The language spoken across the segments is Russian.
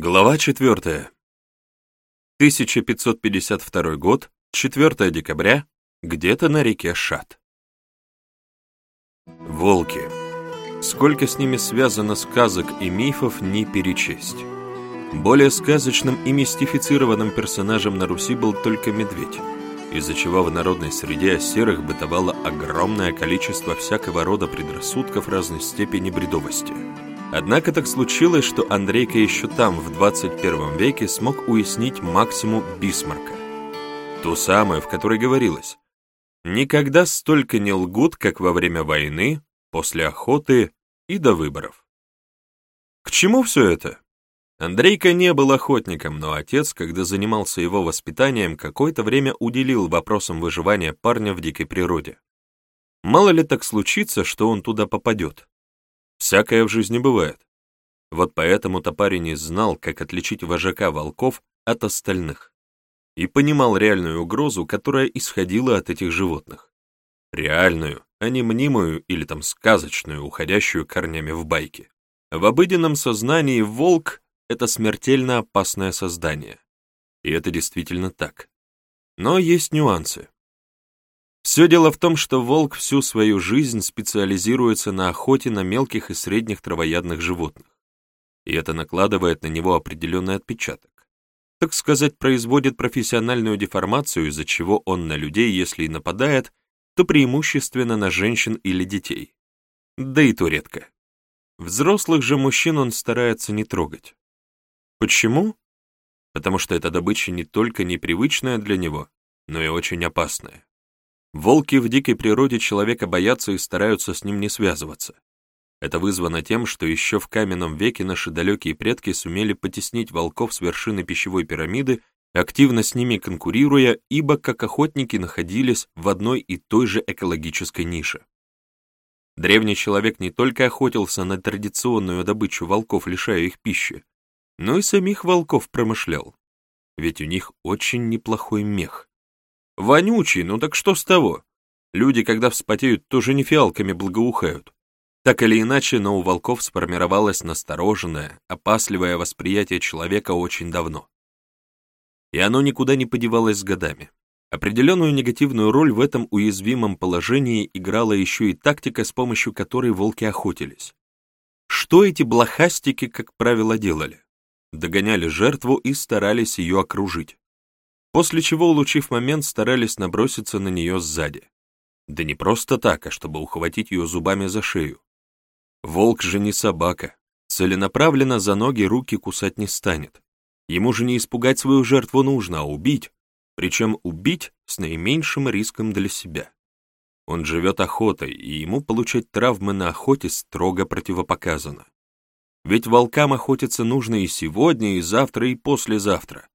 Глава 4. 1552 год, 4 декабря, где-то на реке Шат. Волки. Сколько с ними связано сказок и мифов, не перечесть. Более сказочным и мистифицированным персонажем на Руси был только медведь, из-за чего в народной среде о серых бытовало огромное количество всякого рода предрассудков разной степени бредовости – Однако так случилось, что Андрейка еще там, в 21 веке, смог уяснить максимум Бисмарка. Ту самую, в которой говорилось «Никогда столько не лгут, как во время войны, после охоты и до выборов». К чему все это? Андрейка не был охотником, но отец, когда занимался его воспитанием, какое-то время уделил вопросам выживания парня в дикой природе. Мало ли так случится, что он туда попадет. Всякое в жизни бывает. Вот поэтому-то парень и знал, как отличить вожака волков от остальных. И понимал реальную угрозу, которая исходила от этих животных. Реальную, а не мнимую или там сказочную, уходящую корнями в байки. В обыденном сознании волк — это смертельно опасное создание. И это действительно так. Но есть нюансы. Все дело в том, что волк всю свою жизнь специализируется на охоте на мелких и средних травоядных животных. И это накладывает на него определенный отпечаток. Так сказать, производит профессиональную деформацию, из-за чего он на людей, если и нападает, то преимущественно на женщин или детей. Да и то редко. Взрослых же мужчин он старается не трогать. Почему? Потому что эта добыча не только непривычная для него, но и очень опасная. Волки в дикой природе человека боятся и стараются с ним не связываться. Это вызвано тем, что еще в каменном веке наши далекие предки сумели потеснить волков с вершины пищевой пирамиды, активно с ними конкурируя, ибо как охотники находились в одной и той же экологической нише. Древний человек не только охотился на традиционную добычу волков, лишая их пищи, но и самих волков промышлял. Ведь у них очень неплохой мех. Вонючий, ну так что с того? Люди, когда вспотеют, тоже не фиалками благоухают. Так или иначе, но у волков сформировалось настороженное, опасливое восприятие человека очень давно. И оно никуда не подевалось с годами. Определенную негативную роль в этом уязвимом положении играла еще и тактика, с помощью которой волки охотились. Что эти блохастики, как правило, делали? Догоняли жертву и старались ее окружить после чего, улучив момент, старались наброситься на нее сзади. Да не просто так, а чтобы ухватить ее зубами за шею. Волк же не собака, целенаправленно за ноги руки кусать не станет. Ему же не испугать свою жертву нужно, а убить, причем убить с наименьшим риском для себя. Он живет охотой, и ему получать травмы на охоте строго противопоказано. Ведь волкам охотиться нужно и сегодня, и завтра, и послезавтра.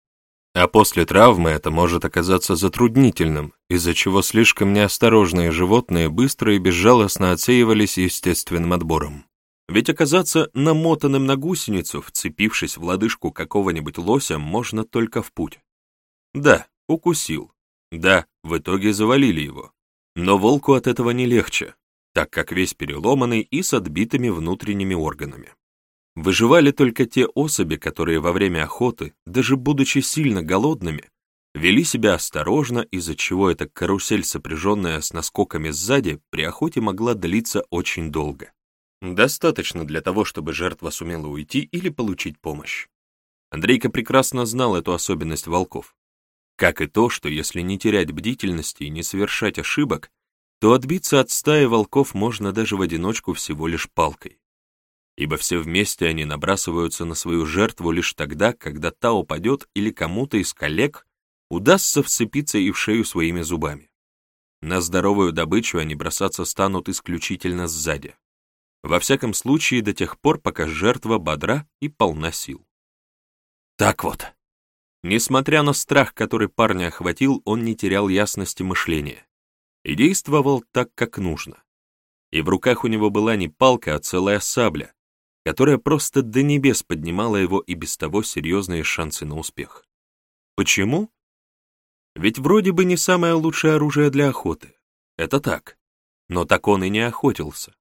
А после травмы это может оказаться затруднительным, из-за чего слишком неосторожные животные быстро и безжалостно отсеивались естественным отбором. Ведь оказаться намотанным на гусеницу, вцепившись в лодыжку какого-нибудь лося, можно только в путь. Да, укусил. Да, в итоге завалили его. Но волку от этого не легче, так как весь переломанный и с отбитыми внутренними органами. Выживали только те особи, которые во время охоты, даже будучи сильно голодными, вели себя осторожно, из-за чего эта карусель, сопряженная с наскоками сзади, при охоте могла длиться очень долго. Достаточно для того, чтобы жертва сумела уйти или получить помощь. Андрейка прекрасно знал эту особенность волков. Как и то, что если не терять бдительности и не совершать ошибок, то отбиться от стаи волков можно даже в одиночку всего лишь палкой ибо все вместе они набрасываются на свою жертву лишь тогда, когда та упадет или кому-то из коллег удастся вцепиться и в шею своими зубами. На здоровую добычу они бросаться станут исключительно сзади. Во всяком случае, до тех пор, пока жертва бодра и полна сил. Так вот. Несмотря на страх, который парня охватил, он не терял ясности мышления и действовал так, как нужно. И в руках у него была не палка, а целая сабля, которая просто до небес поднимала его и без того серьезные шансы на успех. Почему? Ведь вроде бы не самое лучшее оружие для охоты. Это так. Но так он и не охотился.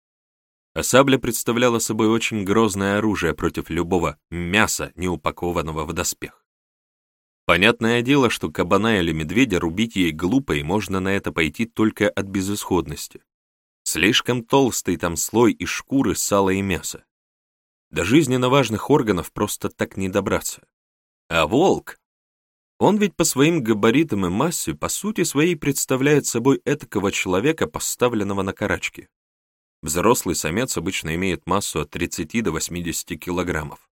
а сабля представляла собой очень грозное оружие против любого мяса, не упакованного в доспех. Понятное дело, что кабана или медведя рубить ей глупо, и можно на это пойти только от безысходности. Слишком толстый там слой из шкуры, сала и мяса. До жизненно важных органов просто так не добраться. А волк? Он ведь по своим габаритам и массе, по сути своей, представляет собой этакого человека, поставленного на карачки. Взрослый самец обычно имеет массу от 30 до 80 килограммов.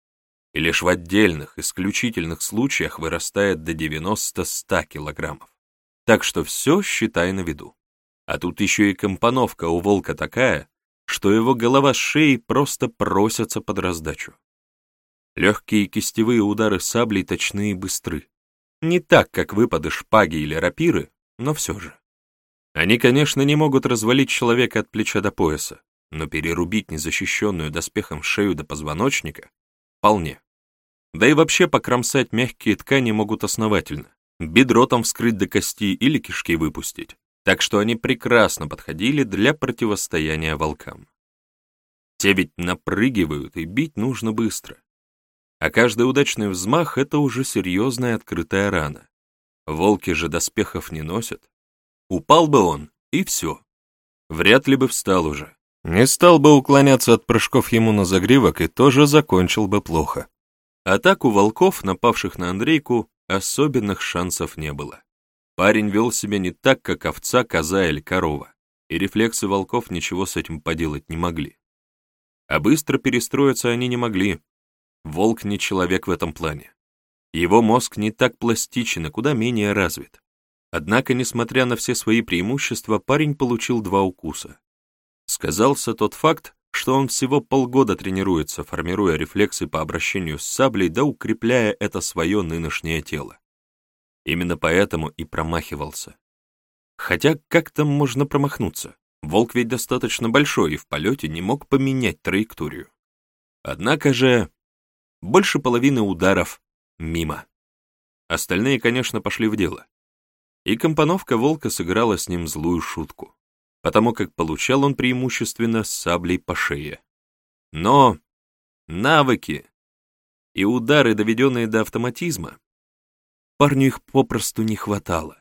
И лишь в отдельных, исключительных случаях вырастает до 90-100 килограммов. Так что все считай на виду. А тут еще и компоновка у волка такая, что его голова с шеей просто просятся под раздачу. Легкие кистевые удары саблей точны и быстры. Не так, как выпады шпаги или рапиры, но все же. Они, конечно, не могут развалить человека от плеча до пояса, но перерубить незащищенную доспехом шею до позвоночника — вполне. Да и вообще покромсать мягкие ткани могут основательно, бедро там вскрыть до кости или кишки выпустить так что они прекрасно подходили для противостояния волкам. Те ведь напрыгивают, и бить нужно быстро. А каждый удачный взмах — это уже серьезная открытая рана. Волки же доспехов не носят. Упал бы он, и все. Вряд ли бы встал уже. Не стал бы уклоняться от прыжков ему на загривок и тоже закончил бы плохо. А так у волков, напавших на Андрейку, особенных шансов не было. Парень вел себя не так, как овца, коза или корова, и рефлексы волков ничего с этим поделать не могли. А быстро перестроиться они не могли. Волк не человек в этом плане. Его мозг не так пластичен и куда менее развит. Однако, несмотря на все свои преимущества, парень получил два укуса. Сказался тот факт, что он всего полгода тренируется, формируя рефлексы по обращению с саблей да укрепляя это свое нынешнее тело. Именно поэтому и промахивался. Хотя как там можно промахнуться? Волк ведь достаточно большой и в полете не мог поменять траекторию. Однако же больше половины ударов мимо. Остальные, конечно, пошли в дело. И компоновка волка сыграла с ним злую шутку, потому как получал он преимущественно саблей по шее. Но навыки и удары, доведенные до автоматизма, Парню их попросту не хватало.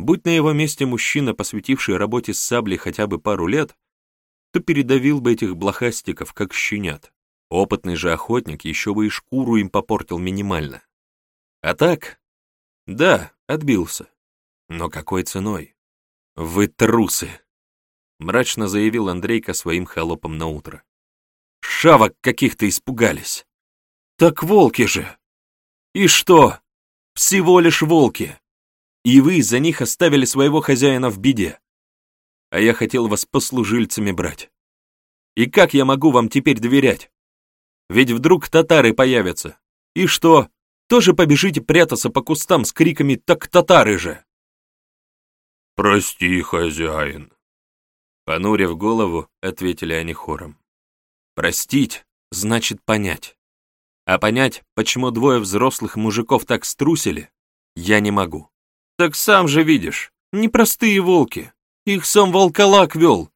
Будь на его месте мужчина, посвятивший работе с саблей хотя бы пару лет, то передавил бы этих блохастиков, как щенят. Опытный же охотник еще бы и шкуру им попортил минимально. А так, да, отбился. Но какой ценой? Вы трусы! Мрачно заявил Андрейка своим холопом на утро. Шавок каких-то испугались. Так волки же! И что? Всего лишь волки. И вы за них оставили своего хозяина в беде. А я хотел вас послужильцами брать. И как я могу вам теперь доверять? Ведь вдруг татары появятся. И что, тоже побежите прятаться по кустам с криками «Так татары же!» «Прости, хозяин!» Понурив голову, ответили они хором. «Простить значит понять. А понять, почему двое взрослых мужиков так струсили, я не могу. Так сам же видишь, непростые волки. Их сам волколак вел.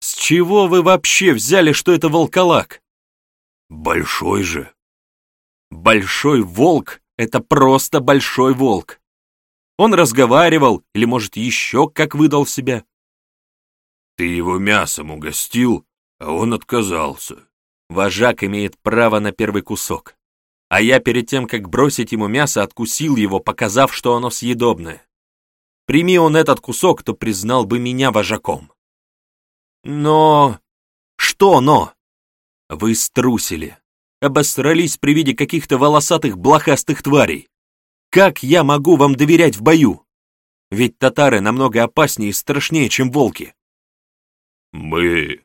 С чего вы вообще взяли, что это волколак? Большой же. Большой волк — это просто большой волк. Он разговаривал или, может, еще как выдал себя. Ты его мясом угостил, а он отказался. Вожак имеет право на первый кусок. А я перед тем, как бросить ему мясо, откусил его, показав, что оно съедобное. Прими он этот кусок, то признал бы меня вожаком. Но... Что но? Вы струсили. Обосрались при виде каких-то волосатых блохастых тварей. Как я могу вам доверять в бою? Ведь татары намного опаснее и страшнее, чем волки. Мы...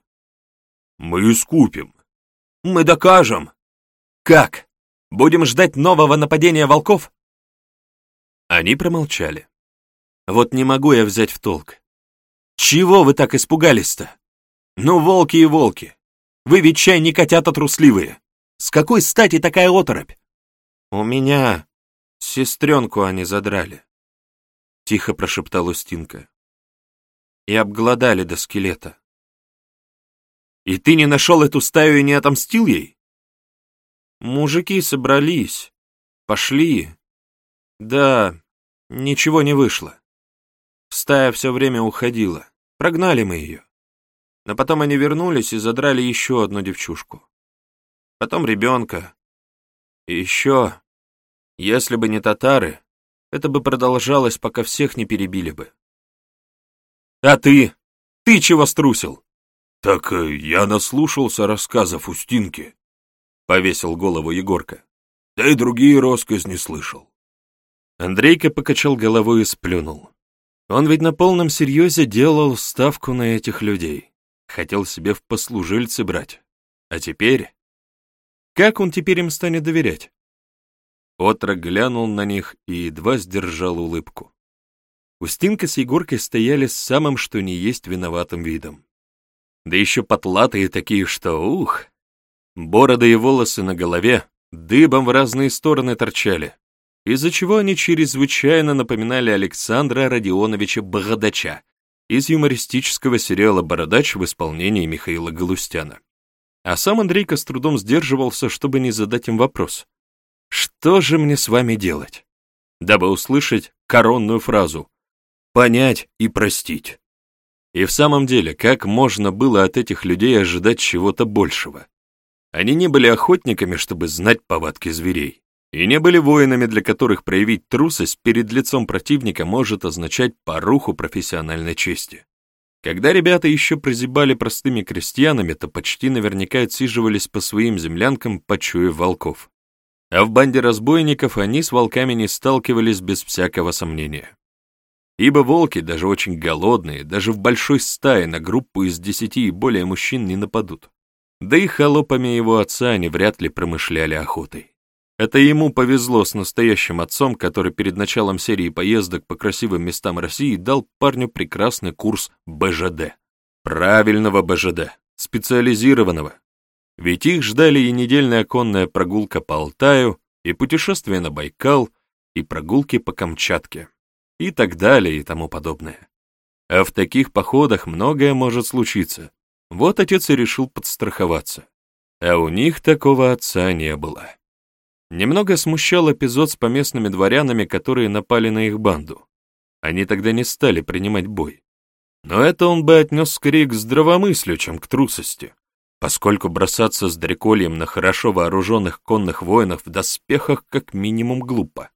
мы искупим. Мы докажем. Как? Будем ждать нового нападения волков? Они промолчали. Вот не могу я взять в толк. Чего вы так испугались-то? Ну, волки и волки. Вы ведь чай не котята трусливые. С какой стати такая оторопь? У меня сестренку они задрали. Тихо прошептала Устинка. И обглодали до скелета. И ты не нашел эту стаю и не отомстил ей? Мужики собрались, пошли. Да, ничего не вышло. Стая все время уходила. Прогнали мы ее. Но потом они вернулись и задрали еще одну девчушку. Потом ребенка. И еще, если бы не татары, это бы продолжалось, пока всех не перебили бы. А ты? Ты чего струсил? Так э, я наслушался рассказов Устинки, повесил голову Егорка. Да и другие росказни слышал. Андрейка покачал головой и сплюнул. Он ведь на полном серьезе делал ставку на этих людей. Хотел себе в послужильцы брать. А теперь... Как он теперь им станет доверять? Отрок глянул на них и едва сдержал улыбку. Устинка с Егоркой стояли с самым что ни есть виноватым видом. Да еще потлатые такие, что ух! Бороды и волосы на голове дыбом в разные стороны торчали, из-за чего они чрезвычайно напоминали Александра Родионовича Богадача из юмористического сериала «Бородач» в исполнении Михаила Галустяна. А сам Андрейка с трудом сдерживался, чтобы не задать им вопрос. «Что же мне с вами делать?» Дабы услышать коронную фразу «понять и простить». И в самом деле, как можно было от этих людей ожидать чего-то большего? Они не были охотниками, чтобы знать повадки зверей. И не были воинами, для которых проявить трусость перед лицом противника может означать поруху профессиональной чести. Когда ребята еще прозябали простыми крестьянами, то почти наверняка отсиживались по своим землянкам, почуяв волков. А в банде разбойников они с волками не сталкивались без всякого сомнения. Ибо волки, даже очень голодные, даже в большой стае на группу из десяти и более мужчин не нападут. Да и холопами его отца они вряд ли промышляли охотой. Это ему повезло с настоящим отцом, который перед началом серии поездок по красивым местам России дал парню прекрасный курс БЖД. Правильного БЖД, специализированного. Ведь их ждали и недельная конная прогулка по Алтаю, и путешествие на Байкал, и прогулки по Камчатке, и так далее и тому подобное. А в таких походах многое может случиться. Вот отец и решил подстраховаться. А у них такого отца не было. Немного смущал эпизод с поместными дворянами, которые напали на их банду. Они тогда не стали принимать бой. Но это он бы отнес скорее к здравомыслию, чем к трусости, поскольку бросаться с дрекольем на хорошо вооруженных конных воинов в доспехах как минимум глупо.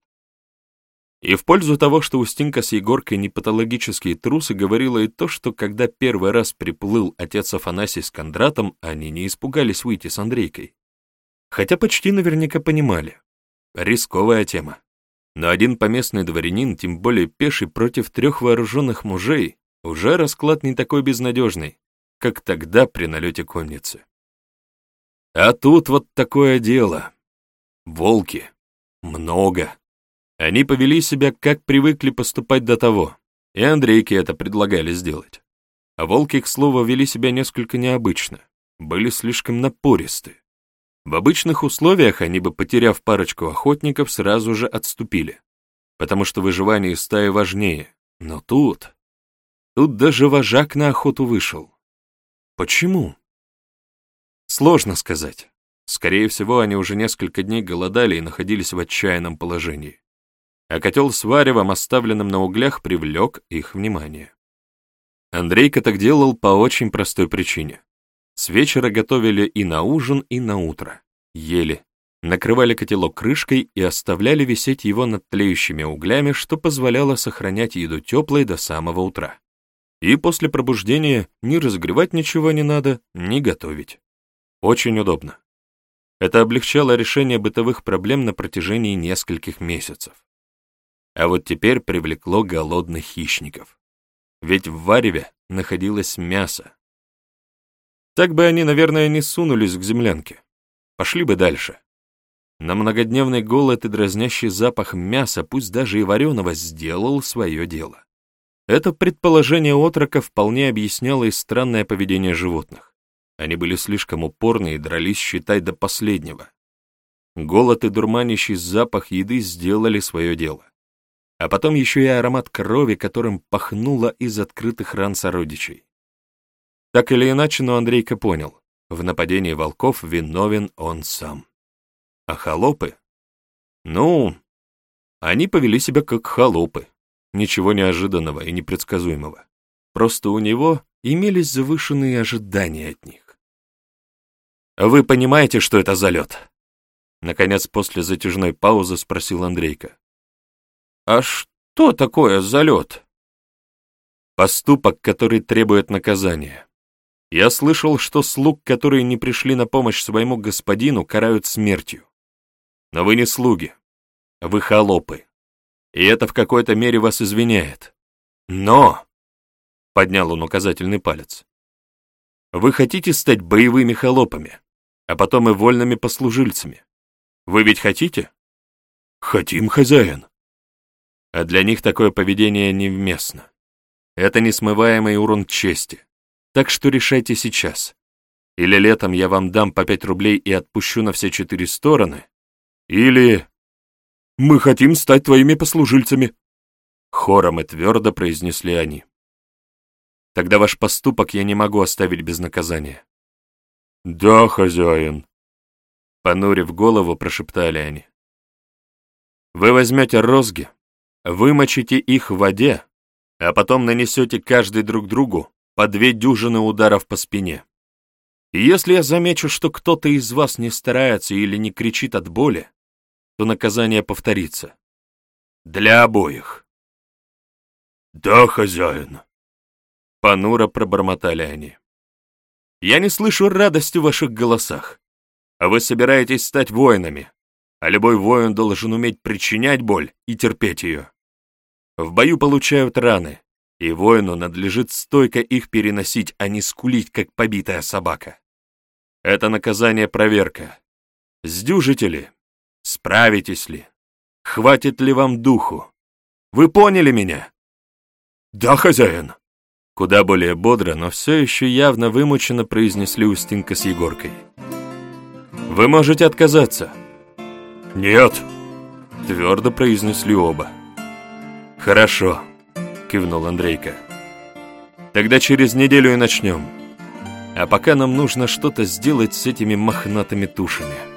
И в пользу того, что Устинка с Егоркой не патологические трусы, говорила и то, что когда первый раз приплыл отец Афанасий с Кондратом, они не испугались выйти с Андрейкой. Хотя почти наверняка понимали. Рисковая тема. Но один поместный дворянин, тем более пеший против трех вооруженных мужей, уже расклад не такой безнадежный, как тогда при налете конницы. А тут вот такое дело. Волки. Много. Они повели себя, как привыкли поступать до того, и Андрейке это предлагали сделать. А волки, к слову, вели себя несколько необычно, были слишком напористы. В обычных условиях они бы, потеряв парочку охотников, сразу же отступили, потому что выживание стаи важнее. Но тут... Тут даже вожак на охоту вышел. Почему? Сложно сказать. Скорее всего, они уже несколько дней голодали и находились в отчаянном положении. А котел с варевом, оставленным на углях, привлек их внимание. Андрейка так делал по очень простой причине. С вечера готовили и на ужин, и на утро. Ели. Накрывали котелок крышкой и оставляли висеть его над тлеющими углями, что позволяло сохранять еду теплой до самого утра. И после пробуждения ни разогревать ничего не надо, ни готовить. Очень удобно. Это облегчало решение бытовых проблем на протяжении нескольких месяцев. А вот теперь привлекло голодных хищников. Ведь в вареве находилось мясо, так бы они, наверное, не сунулись к землянке. Пошли бы дальше. На многодневный голод и дразнящий запах мяса, пусть даже и вареного, сделал свое дело. Это предположение отрока вполне объясняло и странное поведение животных. Они были слишком упорны и дрались считать до последнего. Голод и дурманящий запах еды сделали свое дело. А потом еще и аромат крови, которым пахнуло из открытых ран сородичей. Так или иначе, но Андрейка понял, в нападении волков виновен он сам. А холопы? Ну, они повели себя как холопы. Ничего неожиданного и непредсказуемого. Просто у него имелись завышенные ожидания от них. «Вы понимаете, что это за лед?» Наконец, после затяжной паузы спросил Андрейка. «А что такое за лед?» «Поступок, который требует наказания. Я слышал, что слуг, которые не пришли на помощь своему господину, карают смертью. Но вы не слуги, вы холопы. И это в какой-то мере вас извиняет. Но, — поднял он указательный палец, — вы хотите стать боевыми холопами, а потом и вольными послужильцами. Вы ведь хотите? Хотим, хозяин. А для них такое поведение невместно. Это несмываемый урон чести. Так что решайте сейчас. Или летом я вам дам по пять рублей и отпущу на все четыре стороны, или... Мы хотим стать твоими послужильцами. Хором и твердо произнесли они. Тогда ваш поступок я не могу оставить без наказания. Да, хозяин. Понурив голову, прошептали они. Вы возьмете розги, вымочите их в воде, а потом нанесете каждый друг другу по две дюжины ударов по спине. Если я замечу, что кто-то из вас не старается или не кричит от боли, то наказание повторится. Для обоих. Да, хозяин. Понуро пробормотали они. Я не слышу радости в ваших голосах. А вы собираетесь стать воинами, а любой воин должен уметь причинять боль и терпеть ее. В бою получают раны, и воину надлежит стойко их переносить, а не скулить, как побитая собака. Это наказание проверка. Сдюжите ли? Справитесь ли? Хватит ли вам духу? Вы поняли меня? Да, хозяин. Куда более бодро, но все еще явно вымученно произнесли Устинка с Егоркой. «Вы можете отказаться». «Нет», — твердо произнесли оба. «Хорошо», — кивнул Андрейка. «Тогда через неделю и начнем. А пока нам нужно что-то сделать с этими мохнатыми тушами».